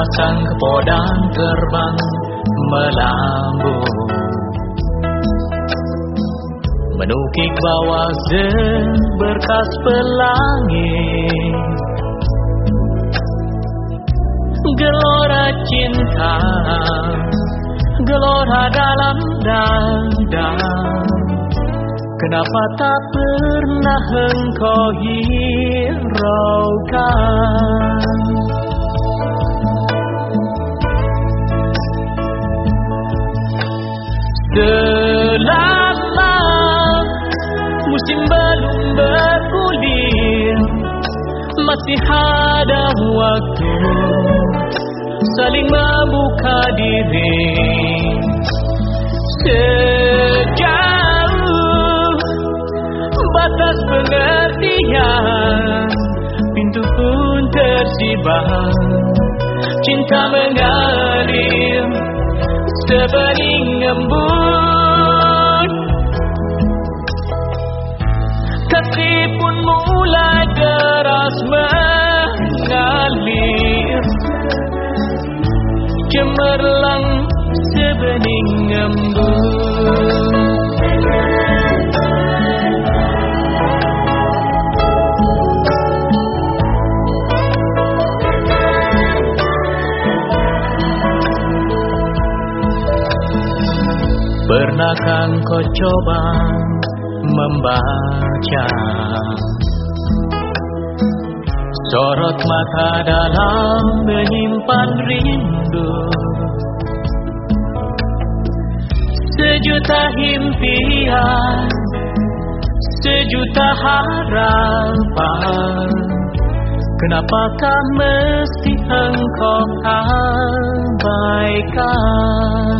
Sepasang kepodang terbang melambung. Menukik bawah berkas pelangi Gelora cinta Gelora dalam dada. Kenapa tak pernah engkau hiraukan Masih ada waktu Saling membuka diri. Sejauh batas pengertian Pintu pun tersibak Cinta mengalir sebening embun pun mulai deras mengalir Cemerlang sebening embun Pernahkah kau coba membaca. Sorot mata dalam menyimpan rindu. Sejuta impian Sejuta harapan. Kenapakah mesti engkau abaikan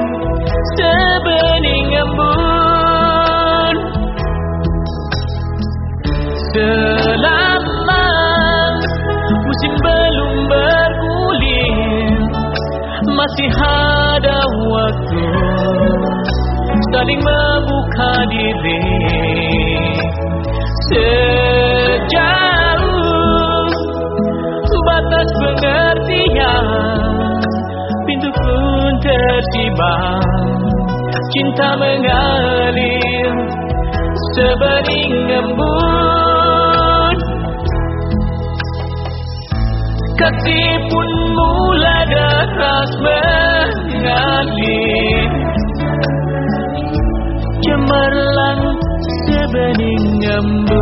Selama musim belum bergulir. Masih ada waktu. Saling membuka diri. Sejauh batas pengertian Pintu pun tersibak Cinta mengalir sebening embun Kasih pun mulai deras mengalir. Cemerlang sebening embun